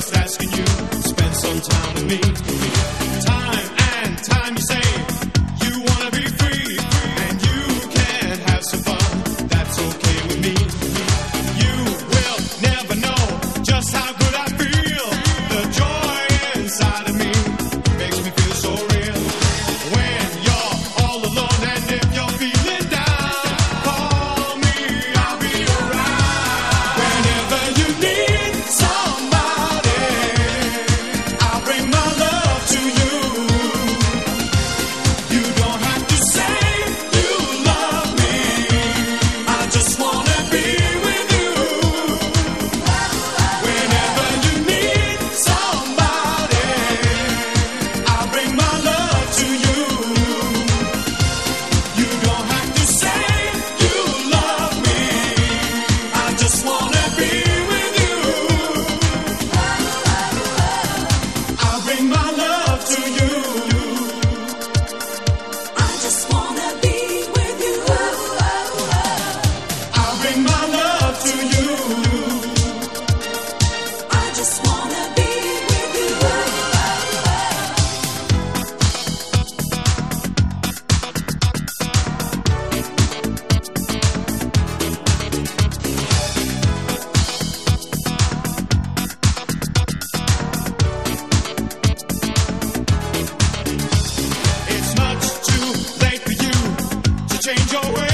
just asking you to spend some time with me. Joey.